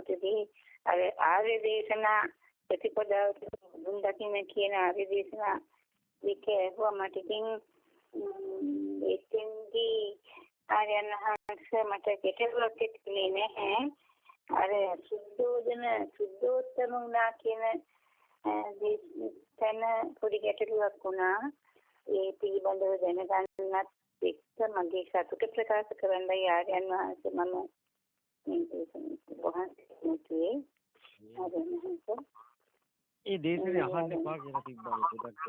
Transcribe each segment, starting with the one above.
වෙනකොටදී අර ආර්ය දේශනා ප්‍රතිපදාව දුන් දකින්න කියන ආර්ය දේශනා වික ඇහුවා මට ඉතින් එතෙන්දී ආර්යයන් වහන්සේ මට කෙටුවක් එක්කනේ නැහැ. අර සුද්ධෝදන සුද්ධෝත්තම වුණා කියන තැන පොඩි ගැටලුවක් වුණා. ඒ පිළිබඳව දැනගන්නත් එක්ක මගේ සතුට ප්‍රකාශ කරන්නයි ආර්යයන් වහන්සේ මම මේ දේශනාව වහන්සේ ඒ දේශනේ අහන්න එපා කියලා තිබ්බා පොඩක්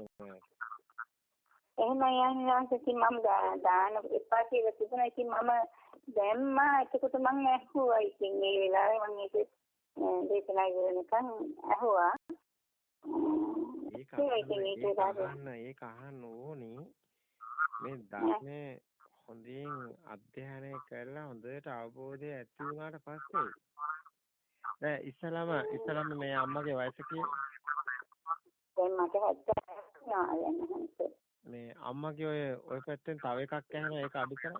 එහෙම යන්නේ ඉතින් මම දාන එපා කියලා තිබුණා ඉතින් මම දැම්මා එතකොට මම ඇහුවා ඉතින් මේ වෙලාවේ මම ඒක දේශනා ඉවරනකන් ඇහුවා ඒක අහන්න ඒක අහන්න ඕනි. මේ ධර්මයේ හොඳින් අධ්‍යයනය කරලා හොඳට අවබෝධය ඇති වුණාට පස්සේ දැන් ඉස්සලම ඉස්සලම මේ අම්මගේ වයස 70 මේ අම්මගේ ඔය ඔය පැත්තෙන් තව එකක් ඇහෙනවා ඒක අඩු කරා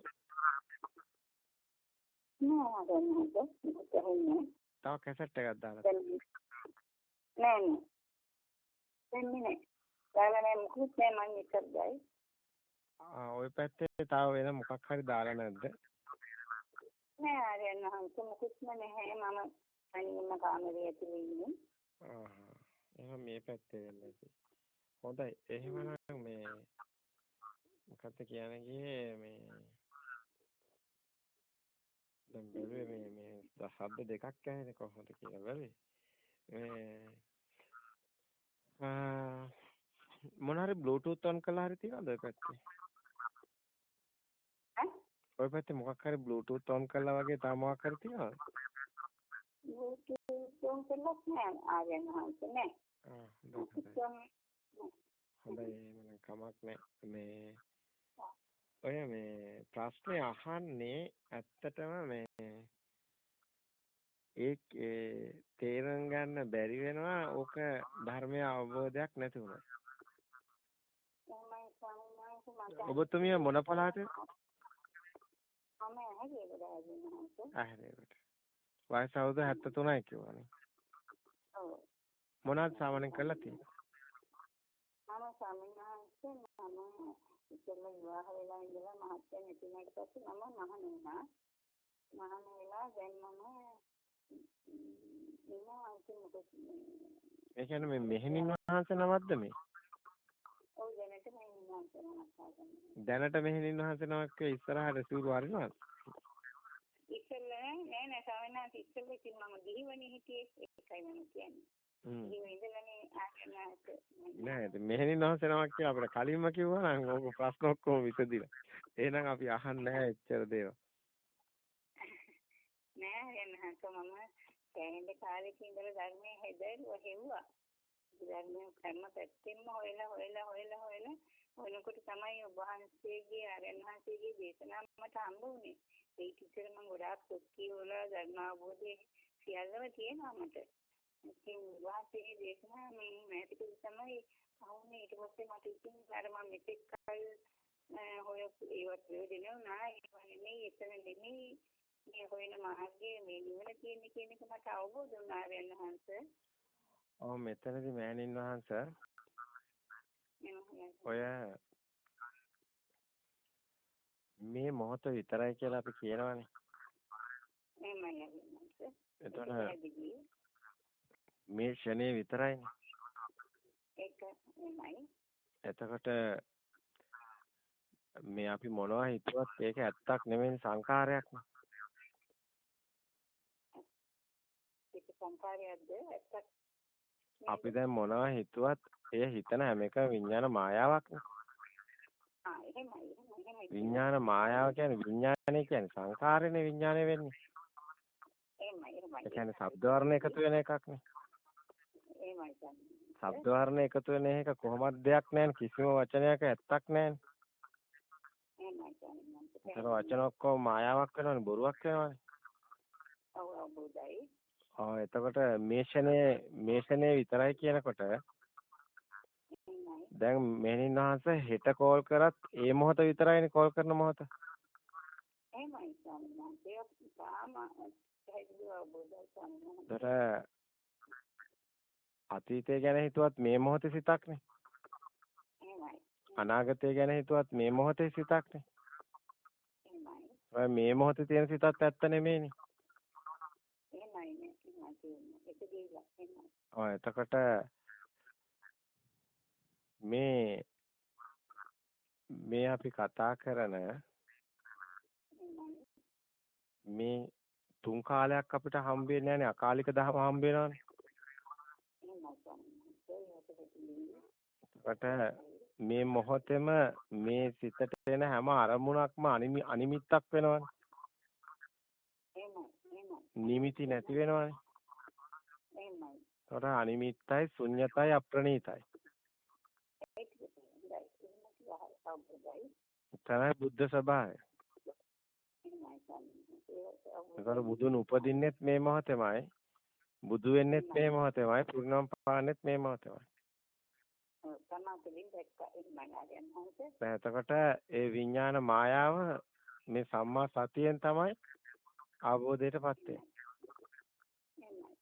නෑ දැන් නේද තව කැසට් එකක් දාලා. නෑ නෑ. දැන් නෑ දාලා නෑ මුකුත් නෑ මං ඉස්සරදයි ඔය පැත්තේ තව වෙන මොකක් හරි දාලා නැද්ද? නෑ ආර්යයන් වහන්සේ මොකුත්ම නැහැ මම අනිම කාමරේ ඇතුලේ ඉන්නේ. ආහ්. එහෙනම් මේ පැත්තේ වෙන්නේ. හොඳයි. එහෙමනම් මේ මොකක්ද කියන්නේ මේ දැන් බැලුවේ මේ මේ ශබ්ද දෙකක් ඇහෙන්නේ කොහොමද කියලා බැලුවේ. මේ මොන හරි බ්ලූටූත් ඔන් කළා හරි තියනවද ඔය පැත්තේ? ඔය පැත්තේ මොකක් හරි බ්ලූටූත් ඔන් කළා වගේ තව මොකක් හරි තියනවද? බ්ලූටූත් ඔන් කළා නෑ ආයෙත් නෑ. ආ හොඳයි එහෙනම් කමක් නෑ මේ ඔය මේ ප්‍රශ්නේ අහන්නේ ඇත්තටම මේ ඒ තේරුම් ගන්න බැරි වෙනවා ඕක ධර්මයේ අවබෝධයක් නැති වුණා. ඔබතුමිය මොන පළාතේ? මම ඇහැරේකට ආගෙන ඇහැරේකට. වයස අවුරුදු 73යි කියවනේ. ඔව්. මොනවද සාමාන්‍යයෙන් කරලා තියෙන්නේ? මම සාමාන්‍යයෙන් මම ඉතින් විවාහ වෙලා ඉඳලා මහත්යෙන් ඉතිනාට පස්සේ මම මහණ වුණා. මහණ වෙලා දැන් මම ඉන්නවා ඉතින් මොකද ඒ කියන්නේ මේ මෙහෙණින් වහන්සේ නමක්ද මේ? ඔව් දැනට මෙහෙණින් වහන්සේ නමක් දැනට මෙහෙණින් වහන්සේ නමක් ඉස්සරහට සිවුරු අරිනවද? ඉස්සෙල්ලා නෑ නෑ සාමාන්‍යයෙන් ඉස්සෙල්ලා ඉතින් මම ගිහිවනේ හිටියේ ඒකයි මම කියන්නේ. නෑ මෙහෙණින් වහන්සේ නමක් කියලා අපිට කලින්ම කිව්වා නම් ඕක ප්‍රශ්න ඔක්කොම විසදිලා. එහෙනම් අපි අහන්නේ නැහැ එච්චර දේවල්. නෑ එන්නහක මම දැනෙන්න කාලෙක ඉඳලා ධර්මයේ හැදෙරුවා හෙව්වා. ධර්මයේ කර්ම පැත්තෙන්ම හොයලා හොයලා හොයලා හොයලා වෙනකොට තමයි ඔබ වහන්සේගේ ආරයන් වහන්සේගේ දේශනා මට හම්බ වුනේ. ඒක ඉතින් මම ගොඩාක් පොත් කියවලා ධර්ම අවබෝධය සියල්ලම තියෙනවා මට. ඉතින් වාසයේ දේශනා මේ මෑතික තමයි අහුනේ ඊට පස්සේ මට ඉතින් අර මම මෙතෙක් කල් හොයපු ඒවත් ප්‍රයෝජන වුණා. ඒක නෙමෙයි එතන නෙමෙයි මේ හොයන මාර්ගයේ මේ නිවන කියන්නේ කියන එක මට අවබෝධ වුණා ආරයන් වහන්සේ. ඔව් මෙතනදී මෑණින් වහන්සේ ඔය මේ මොහොත විතරයි කියලා අපි කියනවානේ. එතකොට මේ ෂනේ විතරයිනේ. එතකොට මේ අපි මොනවා හිතුවත් ඒක ඇත්තක් නෙමෙයි සංකාරයක්නේ. ඒක සංකාරයක්ද ඇත්තක් අපි දැන් මොනවා හිතුවත් එය හිතන හැම එක විඥාන මායාවක්නේ. විඥාන මායාව කියන්නේ විඥානය කියන්නේ සංකාරනේ විඥානය වෙන්නේ. එහෙමයි එහෙමයි. ඒ කියන්නේ ශබ්ද වර්ණ එකතු වෙන එකක්නේ. එහෙමයි ශබ්ද වර්ණ එකතු වෙන එක කොහොමද දෙයක් නැහැ කිසිම වචනයක ඇත්තක් නැහැ. එහෙමයි ඒක වචන ඔක්කොම මායාවක් වෙනවනේ බොරුවක් වෙනවනේ. ඔව් ඔව් බුදයි. ආ එතකොට මේෂනේ මේෂනේ විතරයි කියනකොට දැන් මෙහෙණින් වහන්සේ හෙට කෝල් කරත් ඒ මොහොත විතරයිනේ කෝල් කරන මොහොත. එහෙමයි සම්මා. ඒක තාම පැහැදිලිව අවබෝධයි සම්මත. දර අතීතය ගැන හිතුවත් මේ මොහොතේ සිතක්නේ. අනාගතය ගැන හිතුවත් මේ මොහොතේ සිතක්නේ. මේ මොහොතේ තියෙන සිතත් ඇත්ත නෙමෙයිනේ. එහෙමයි නේ. ඒක එහෙමයි. ඔය එතකොට මේ මේ අපි කතා කරන එහෙමයි. මේ තුන් කාලයක් අපිට හම්බ වෙන්නේ නැහැනේ අකාලික දහම හම්බ වෙනවානේ. එහෙමයි සම්මත. ඒක පැහැදිලිව. එතකොට මේ මොහොතේම මේ සිතට එන හැම අරමුණක්ම අනිමිත්තක් වෙනවනේ. එහෙමයි. එහෙමයි. නිමිති නැති වෙනවනේ. එහෙමයි. ඒතකොට අනිමිත්තයි ශුන්‍යතයි අප්‍රණීතයි. ඒක හොඳයි. එහෙමයි වහල් අවබෝධයි. තමයි බුද්ධ ස්වභාවය. එහෙමයි සම්මත. ඒක ඒතකොට බුදුන් උපදින්නෙත් මේ මොහොතේමයි. බුදු වෙන්නෙත් මේ මොහොතේමයි. පුරුණම් පාන්නෙත් මේ මොහොතේමයි. සමාතලින් දැක්ක එහෙමයි ආර්යයන් වහන්සේ. දැන් එතකොට ඒ විඥාන මායාව මේ සම්මා සතියෙන් තමයි අවබෝධයටපත් වෙන්නේ. එහෙමයි.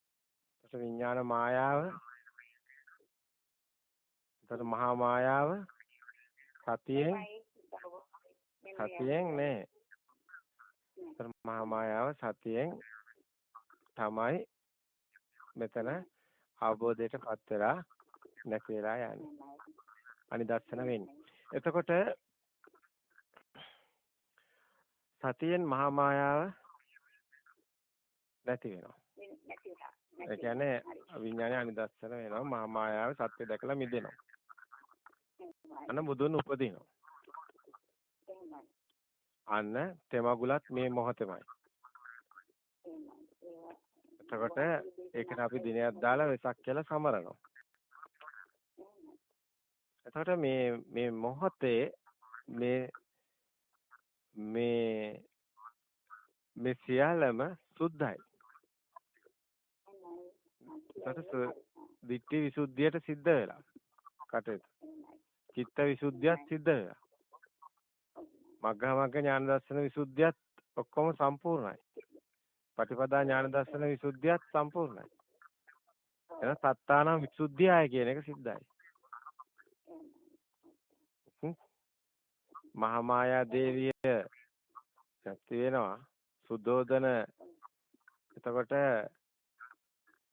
එතකොට විඥාන මායාව එතකොට මහා මායාව සතියෙන් සතියෙන් නේ. මහා මායාව සතියෙන් තමයි මෙතන අවබෝධයටපත් වෙලා නැති වෙලා යන්නේ. අනිදස්සන වෙන්නේ. එතකොට සතියෙන් මහා මායාව නැති වෙනවා. ඒ කියන්නේ විඥානය අනිදස්සන වෙනවා. මහා මායාව සත්‍ය දැකලා මිදෙනවා. අන්න බුදුන් උපදිනවා. අන්න තෙමගුලත් මේ මොහොතෙමයි. එතකොට ඒකට අපි දිනයක් දාලා වෙසක් කියලා සමරනවා. එතකොට මේ මේ මොහොතේ මේ මේ මේ සියල්ලම සුද්ධයි. එතකොට දිට්ඨි විසුද්ධියට සිද්ධ වෙලා. කටයුතු. චිත්ත විසුද්ධියත් සිද්ධ වෙලා. මග්ගා මග්ග ඥාන දර්ශන විසුද්ධියත් ඔක්කොම සම්පූර්ණයි. පටිපදා ඥාන දර්ශන විසුද්ධියත් සම්පූර්ණයි. එන සත්තානම් විසුද්ධියයි කියන එක සිද්ධයි. මහාමායා දේවිය ශක්ති වෙනවා සුද්ධෝදන එතකොට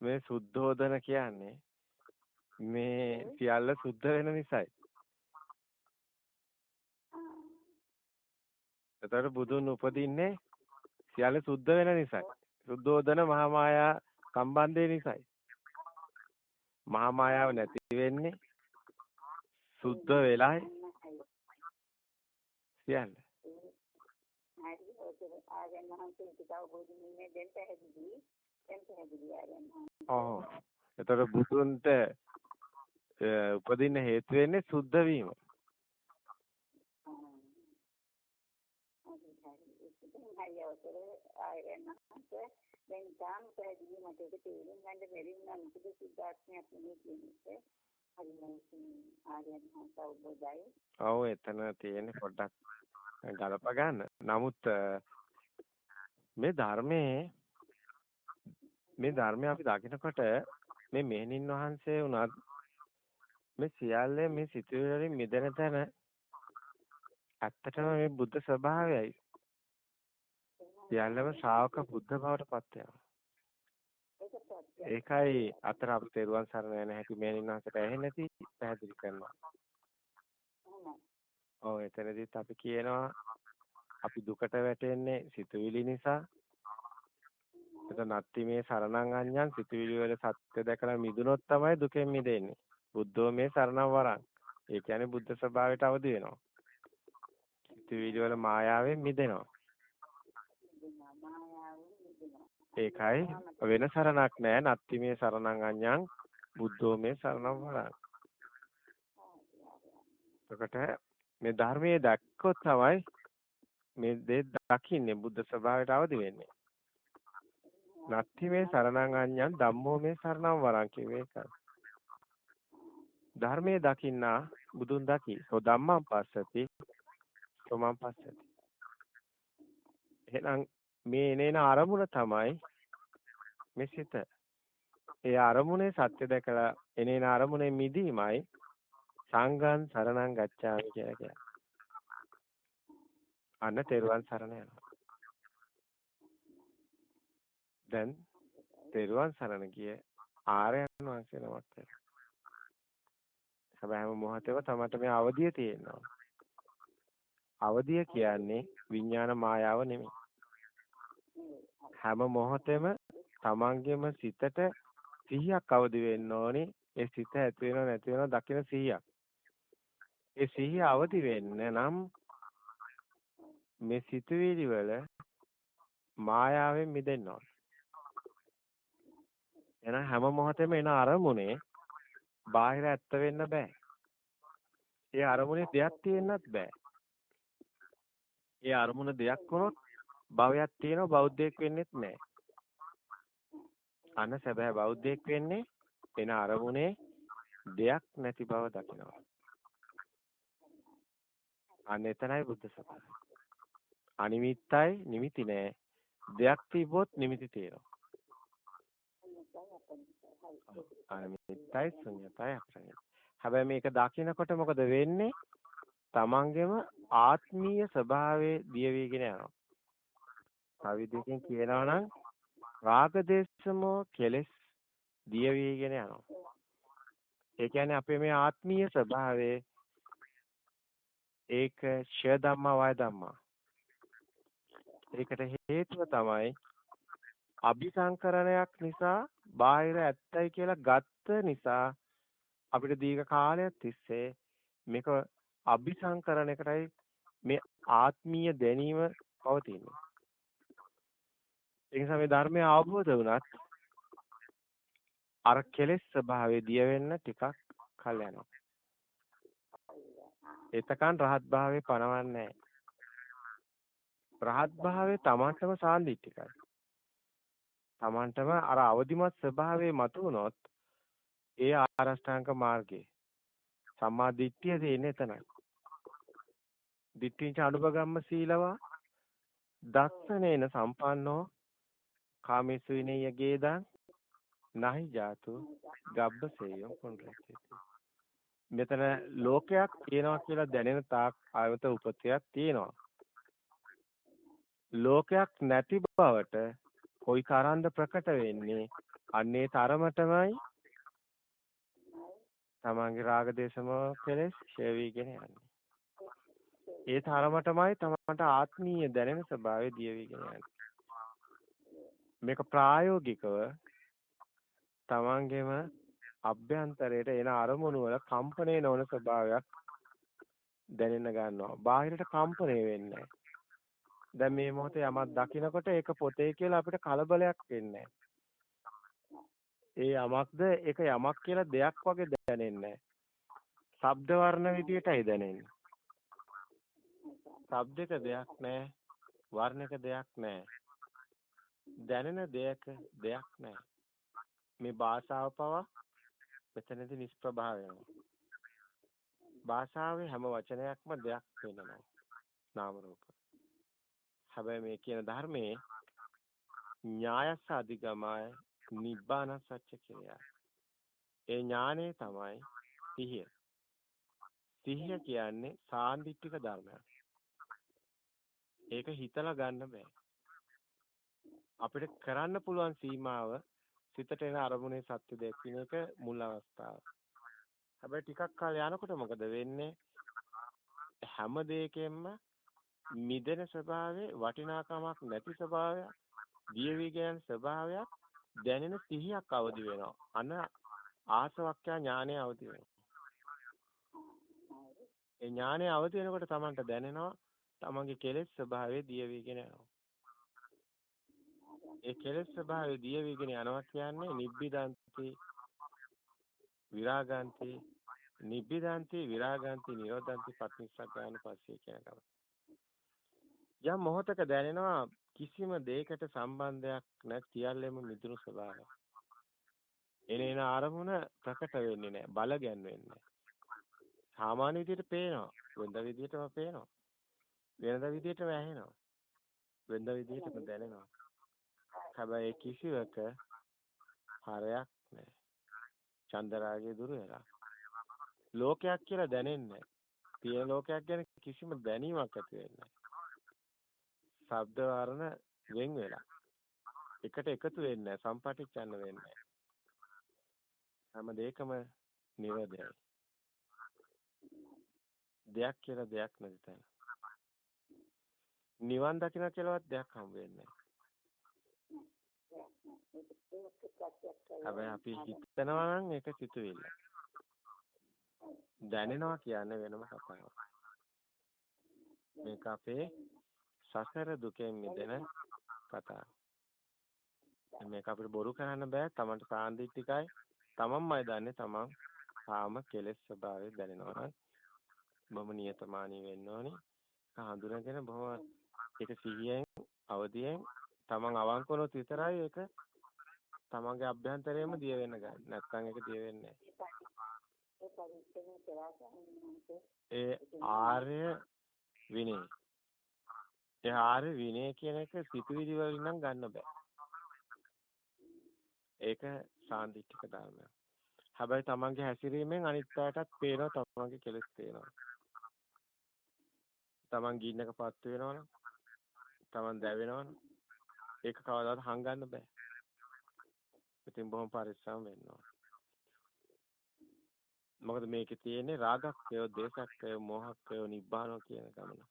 මේ සුද්ධෝදන කියන්නේ මේ සියල්ල සුද්ධ වෙන නිසායි එතකොට බුදුන් උපදින්නේ සියල්ල සුද්ධ වෙන නිසායි සුද්ධෝදන මහාමායා සම්බන්ධය නිසායි මහාමායාව නැති වෙන්නේ සුද්ධ වෙලයි සියල්ල. හරි ඔතන ආර්යයන් වහන්සේ ටික අවබෝධ වෙන්නේ දැන් පැහැදිලි. දැන් පැහැදිලි වහන්සේ. ඔව්. ඒතර බුදුන්ට උපදින්න හේතු වෙන්නේ සුද්ධ වීම. හරි අවසර ආර්යයන් වහන්සේ දැන් තාම පැහැදිලි මට ඒක තේරුම් ගන්න බැරි වුණා මොකද සුද්ධාත්මයක් නෙමෙයි කියන්නේ. ඔව් එතන තියෙන්නේ පොඩ්ඩක් ගලප ගන්න. නමුත් මේ ධර්මයේ මේ ධර්මය අපි දකිනකොට මේ මෙහෙණින් වහන්සේ උනත් මේ සියල්ල මේ සිතුවිලි මිදෙන තැන ඇත්තටම මේ බුද්ධ ස්වභාවයයි. සියල්ලම ශ්‍රාවක බුද්ධ බවට පත් වෙනවා. ඒකයි අතර අපි තෙරුවන් සරණ යන හැටි මේනින් වහන්සේට ඇහෙන්නේ නැති පැහැදිලි කරනවා. ඔව් එතනදිත් අපි කියනවා අපි දුකට වැටෙන්නේ සිතුවිලි නිසා. ඒක නැත්ති මේ සරණං අඤ්ඤං සිතුවිලි වල සත්‍ය දැකලා මිදුනොත් තමයි දුකෙන් මිදෙන්නේ. බුද්ධෝ මේ සරණං වරං. ඒ කියන්නේ බුද්ධ ස්වභාවයට අවදි වෙනවා. සිතුවිලි වල මායාවෙන් මිදෙනවා. ඒකයි වෙන සරණක් නෑ නත්ති මේ සරණං අඤ්ඤං බුද්ධෝ මේ සරණං වරං. එතකොට මේ ධර්මයේ දැක්කොත් තමයි මේ දේ දකින්නේ බුද්ධ ස්වභාවයට අවදි වෙන්නේ. නත්ති මේ සරණං අඤ්ඤං ධම්මෝ මේ සරණං වරං කියවේ ඒකයි. ධර්මයේ දකින්නා බුදුන් දකි. සෝ ධම්මං පස්සති. සෝමං පස්සති. එහෙනම් මේ එනේන අරමුණ තමයි මේ සිත. ඒ අරමුණේ සත්‍ය දැකලා එනේන අරමුණේ මිදීමයි සංඝං සරණං ගච්ඡාමි කියලා කියන්නේ. අන්න තෙරුවන් සරණ යනවා. දැන් තෙරුවන් සරණ ගිය ආර්යයන් වහන්සේ නමක් වෙනවා. හැබැයි හැම මොහොතේම තමට මේ අවදිය තියෙනවා. අවදිය කියන්නේ විඥාන මායාව නෙමෙයි. හැම මොහොතෙම තමන්ගේම සිතට සිහියක් අවදි වෙන්න ඕනේ. ඒ සිත ඇති වෙනව නැති වෙනව දකින සිහියක්. ඒ සිහිය අවදි වෙන්න නම් මේ සිතුවිලි වල මායාවෙන් මිදෙන්න ඕනේ. එහෙනම් හැම මොහොතෙම එන අරමුණේ බාහිර ඇත්ත වෙන්න බෑ. ඒ අරමුණේ දෙයක් තියෙන්නත් බෑ. ඒ අරමුණ දෙයක් වුණොත් භවයක් තියෙනවා බෞද්ධයෙක් වෙන්නෙත් නෑ. අන්න සැබෑ බෞද්ධයෙක් වෙන්නේ එන අරමුණේ දෙයක් නැති බව දකිනවා. අන්න එතනයි බුද්ධ සසුන. අනිමිත්තයි නිමිති නෑ. දෙයක් තිබොත් නිමිති තියෙනවා. අනිමිත්තයි ශුන්‍යතයි අප්‍රණිත. හැබැයි මේක දකිනකොට මොකද වෙන්නේ? තමන්ගේම ආත්මීය ස්වභාවයේ දිය වීගෙන යනවා. කවිදකින් කියනවා නම් රාගදේශමෝ කෙලෙස් දිය වීගෙන යනවා. ඒ කියන්නේ අපේ මේ ආත්මීය ස්වභාවයේ ඒක ෂය ධම්මා වය ධම්මා. ඒකට හේතුව තමයි අபிසංකරණයක් නිසා බාහිර ඇත්තයි කියලා ගත්ත නිසා අපිට දීර්ඝ කාලයක් තිස්සේ මේක අபிසංකරණයකටයි මේ ආත්මීය දැනීම පවතින්නේ. ඒ නිසා මේ ධර්මය අවබෝධ වුණත් අර කෙලෙස් ස්වභාවය දිය වෙන්න ටිකක් කල් යනවා. එතකන් රහත් භාවයේ පණවන්නේ රහත් භාවයේ Tamanටම සාන්දිටිකයි. Tamanටම අර අවදිමත් ස්වභාවයේ මතුනොත් ඒ ආරෂ්ඨාංග මාර්ගේ සම්මා දිට්ඨිය තියෙන්නේ එතනයි. දිට්ඨිංච අනුපගම්ම සීලවා දස්සනේන සම්පන්නෝ කාමේසු විනේය ගේදං නහි ජාතු ගබ්බසේයම් පුනරති මෙතන ලෝකයක් තියෙනවා කියලා දැනෙන තාක් ආයත උපතයක් තියෙනවා ලෝකයක් නැති බවට කොයි තරම්ද ප්‍රකට වෙන්නේ අන්නේ තරමටමයි තමන්ගේ රාග දේශම කෙලෙස් ෂේවිගෙන යන්නේ. ඒ තරමටමයි තමන්ට ආත්මීය දැනෙන ස්වභාවය දියවිගෙන යන්නේ. මේක ප්‍රායෝගිකව තමන්ගේම අභ්‍යන්තරයට එන අරමුණු වල කම්පණය නොවන ස්වභාවයක් දැනෙන්න ගන්නවා. බාහිරට කම්පණය වෙන්නේ දැන් මේ මොහොතේ යමක් දකිනකොට ඒක පොතේ කියලා අපිට කලබලයක් වෙන්නේ ඒ යමක්ද ඒක යමක් කියලා දෙයක් වගේ දැනෙන්නේ ශබ්ද වර්ණ විදියටයි දැනෙන්නේ. ශබ්දක දෙයක් නැහැ. වර්ණක දෙයක් නැහැ. දැනෙන දෙයක දෙයක් නැහැ. මේ භාෂාව පවා මෙතනදී නිෂ්ප්‍රභා වෙනවා. භාෂාවේ හැම වචනයක්ම දෙයක් වෙනවා. නාම රූප. හැබැයි මේ කියන ධර්මයේ ඥායස්ස අධිගමය නිබ්බාන සත්‍ය කියලා. ඒ ඥානේ තමයි සිහිය. සිහිය කියන්නේ සාන්දිටික ධර්මයක්. ඒක හිතලා ගන්න බෑ. අපිට කරන්න පුළුවන් සීමාව සිතට එන අරමුණේ සත්‍ය දැක්වින එක මුල් අවස්ථාව. හැබැයි ටිකක් කාල යනකොට මොකද වෙන්නේ? හැම දෙයකින්ම මිදෙන ස්වභාවයේ වටිනාකමක් නැති ස්වභාවයක්, දියවි කියන ස්වභාවයක් දැනෙන සිහියක් අවදි වෙනවා. අන ආසවක්ඛ්‍යා ඥානය අවදි වෙනවා. ඒ ඥානය අවදි වෙනකොට Tamanට දැනෙනවා තමන්ගේ කෙලෙස් ස්වභාවය දිය වීගෙන යනවා. ඒ කෙලෙස් ස්වභාවය දිය වීගෙන යනවා කියන්නේ නිබ්බිදන්ති විරාගන්ති නිබ්බිදන්ති විරාගන්ති නිරෝධන්ති පටිච්චසමුප්පාදන පස්සේ කියන කම. යම් මොහතක දැනෙනවා කිසිම දෙයකට සම්බන්ධයක් නැති සියල්ලම මිදුණු ස්වභාවය. එනේන ආරමුණ ප්‍රකට වෙන්නේ නැහැ, බල ගැන්වෙන්නේ නැහැ. සාමාන්‍ය විදිහට පේනවා, වෙනද විදිහටම පේනවා. වෙනද විදිහටම ඇහෙනවා. වෙනද විදිහටම දැනෙනවා. හැබැයි කිසිවක හරයක් නැහැ. චන්දරාගය දුර වෙලා. ලෝකයක් කියලා දැනෙන්නේ නැහැ. තියෙන ලෝකයක් ගැන කිසිම දැනීමක් ඇති වෙන්නේ නැහැ. ශබ්ද වර්ණ වෙන් වෙලා. එකට එකතු වෙන්නේ නැහැ. සම්පටිච්ඡන්න වෙන්නේ නැහැ. හැම දෙයකම නිවැරදියි. දෙයක් කියලා දෙයක් නැති තැන. නිවන් දකින්න කියලාවත් දෙයක් හම් වෙන්නේ හැබැයි අපි හිතනවා නම් ඒක සිතුවිල්ල. දැනෙනවා කියන්නේ වෙනම කතාවක්. මේක අපේ සසර දුකෙන් මිදෙන කතාව. මේක අපිට බොරු කරන්න බෑ. තමන්ට සාන්දිටිකයි. තමන්මයි දන්නේ තමන් තාම කෙලෙස් ස්වභාවය දැනෙනවා නම් මම නියතමානී වෙන්න ඕනේ. හඳුනගෙන බොහොම ඒක සිහියෙන් අවදියෙන් තමන් අවංක වුණොත් විතරයි ඒක තමන්ගේ අභ්‍යන්තරයෙන්ම දිය වෙන්න ගන්න. නැත්නම් ඒක දිය වෙන්නේ ඒ ආර්ය විනය. ඒ ආර්ය විනය කියන එක සිතුවිලි වලින් නම් ගන්න බෑ. ඒක සාන්දිටික ධර්මයක්. හැබැයි තමන්ගේ හැසිරීමෙන් අනිත් පැයටත් පේනවා තමන්ගේ කෙලෙස් පේනවා. තමන් ගින්නකපත් වෙනවනම් තමන් දැවෙනවනම් ඒක කවදාවත් හංගන්න බෑ. ඉතින් බොහොම පරිස්සම් වෙන්න ඕන. මොකද මේකේ තියෙන්නේ රාගක්කය, දේශක්කය, මෝහක්කය, නිබ්බානෝ කියන ගමන.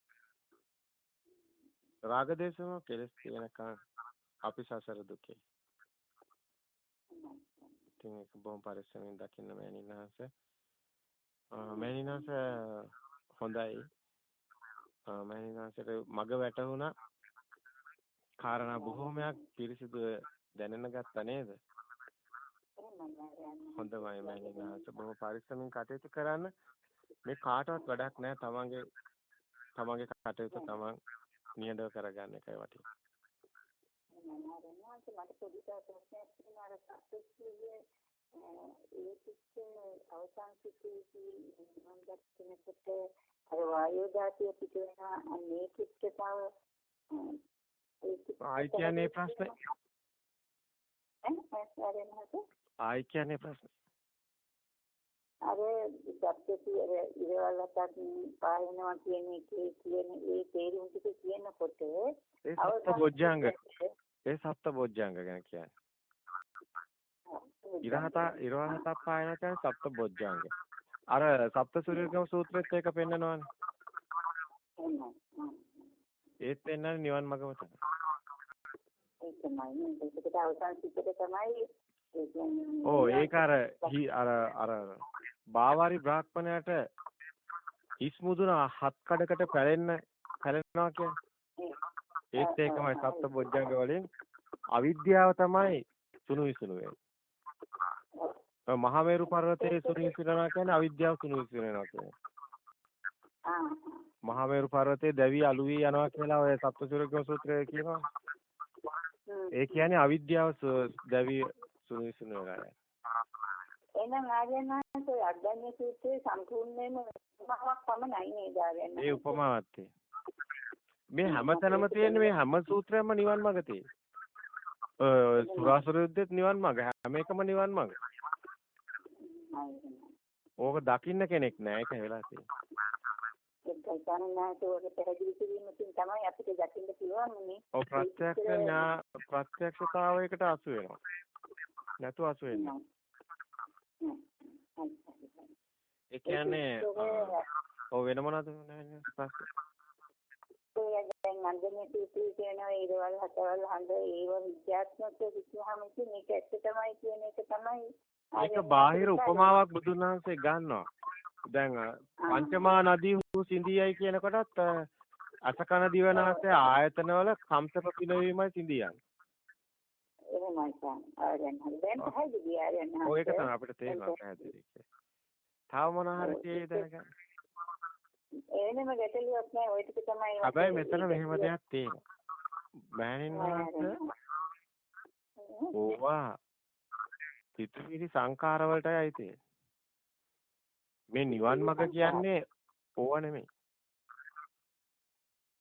රාග දේශම කෙලස් තියෙනකන් අපි සසර දුකේ. ඉතින් ඒක බොහොම පරිස්සමෙන් දකින්න මෑණින්හස. මෑණින්හස හොඳයි. මෑණින්හසට මග වැටුණා. කාරණා බොහෝමයක් පිරිසිදු දැනෙන්න ගත්තා නේද? හොඳමයි මෑණින්හස බොහොම පරිස්සමින් කටයුතු කරන්න. මේ කාටවත් වැඩක් නැහැ. තමන්ගේ තමන්ගේ කටයුතු තමන් නියඬව කරගන්න එකයි වටින්නේ. මට පොඩි ප්‍රශ්නයක් තියෙනවා අර සත්‍යයේ ඒ පිට අවසන් සිටී මම දැක්කනකොට අර වායෝ දාතිය පිට වෙනවා මේ පිට තව ආයි කියන්නේ ප්‍රශ්නේ ආයි කියන්නේ ප්‍රශ්නේ. අර සත්‍යති අර ඉරවලටත් පාහිනවා කියන එකේ කියන ඒ තේරුම් ටික කියනකොට ඒ සත්‍ය බොජ්ජංග. ඒ සත්‍ය බොජ්ජංග ගැන කියන්නේ. ඉරහත ඉරවහත පායන කියන්නේ සත්‍ය බොජ්ජංග. අර සප්ත සූර්යගම සූත්‍රෙත් ඒක පෙන්නනවානේ. ඒත් පෙන්නන්නේ නිවන් මගම තමයි. ඒක තමයි. ඒකට අවසන් සිද්දට තමයි ඕ ඒක අර අර අර බාවාරි බ්‍රාහ්මණයට හිස් මුදුන හත් කඩකට පැලෙන්න පැලෙනවා කියන්නේ. ඒත් ඒකමයි සත්‍ය බොජ්ජංග වලින් අවිද්‍යාව තමයි සුණු විසුණු වෙන්නේ මහමෙරු පර්වතයේ සුණු විසුණනවා කියන්නේ අවිද්‍යාව සුණු විසුණනවා කියන්නේ. මහමෙරු පර්වතයේ දැවි අලුවී යනවා කියලා ඔය සත්‍යසුරගම සූත්‍රයේ කියනවා. ඒ කියන්නේ අවිද්‍යාව දැවි විසුණු වෙනවා එහෙනම් ආර්යනාථ අග්ගඤ්ඤ සූත්‍රයේ සම්පූර්ණයෙන්ම උපමාවක් පමණයි නේද ආර්යනාථ? ඒ උපමාවක් මේ හැමතැනම තියෙන මේ හැම සූත්‍රයක්ම නිවන් මාර්ග තියෙන්නේ. සුරාසුර යුද්ධෙත් නිවන් මාර්ග හැම එකම නිවන් මාර්ග. ඕක දකින්න කෙනෙක් නෑ ඒක වෙලා තියෙන්නේ. ඒකයි සාමාන්‍යයෙන් පැහැදිලි කිරීමකින් තමයි අපිට දකින්න පුළුවන් මේ. ඔව් ප්‍රත්‍යක්ෂ ඥා ප්‍රත්‍යක්ෂතාවයකට අසු වෙනවා. නැතු අසු වෙන්නේ. ඒ කියන්නේ ඔව් වෙන මොනවද ප්‍රශ්න? දැන් අන්දනේ සීටි කියන ඒවල් හතවල් හඳ ඒව විද්‍යාත්මක කිව්වහම ඉතින් මේක ඇත්ත තමයි කියන එක තමයි ඒක බාහිර උපමාවක් බුදුන් වහන්සේ ගන්නවා. දැන් පංචමා නදී හු සිඳියයි කියනකොටත් අසකන දිවනාසය ආයතනවල කම්සප පිනවීමයි සිඳියන්නේ. එහෙමයි සාරයන් හරි දැන් පැහැදිලි ආරයන් ඔය ඒක තමයි අපිට තේරෙනවා පැහැදිලි. තව මොන හරි තියෙයිද දැනගන්න. එනම ගැටලුවක් නැහැ ওই ටික තමයි හැබැයි මෙතන මෙහෙම දෙයක් තියෙනවා. මෑණින් වහන්සේ ඕවා සිතුවිලි සංකාර වලටයි අයිති. මේ නිවන් මඟ කියන්නේ ඕව නෙමෙයි.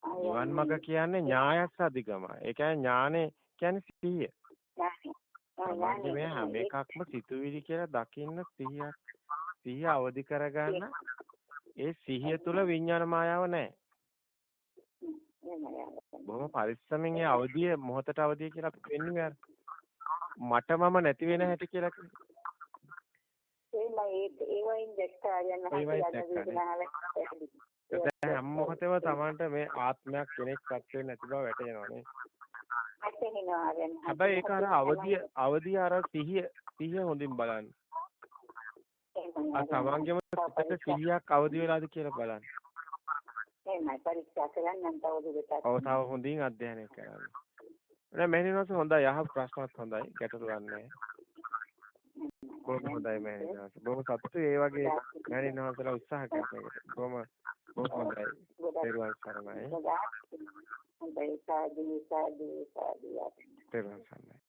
නිවන් මඟ කියන්නේ ඥායස් අධිගම. ඒ කියන්නේ ඥානේ කියන්නේ සිහිය. තමන්ගේ මේ හැම එකක්ම සිතුවිලි කියලා දකින්න සිහිය සිහිය අවදි කරගන්න. ඒ සිහිය තුල විඥාන මායාව නැහැ. බොහොම පරිස්සමෙන් ඒ අවදිය මොහතට අවදිය කියලා අපි වෙන්නේ මට මම නැති වෙන හැටි කියලා කියන්නේ. හැම මොහොතේම Tamanට මේ ආත්මයක් කෙනෙක් සත්‍ය නැති බව වැටහෙනවා නේ. හැබැයි ඒක අර අවදිය අවදිය අර සිහිය සිහිය හොඳින් බලන්න. අර තමන්ගේම සිතට සිහියක් අවදි වෙලාද කියලා බලන්න. එහෙමයි පරීක්ෂා කරන්න තවදුරටත්. ඔව් තව හොඳින් අධ්‍යයනය කරන්න. නෑ මෙහෙණිනොස් හොඳයි අහ ප්‍රශ්නත් හොඳයි ගැටලුවක් නැහැ. බොහොම හොඳයි මෙහෙණිනොස්. බොහොම සතුටුයි ඒ වගේ මෙහෙණිනොස්ලා උත්සාහ කරන එකට. බොහොම බොහොම හොඳයි. පෙරවන් සරණයි. හොඳයි සාදු සාදු සාදු. පෙරවන් සරණයි.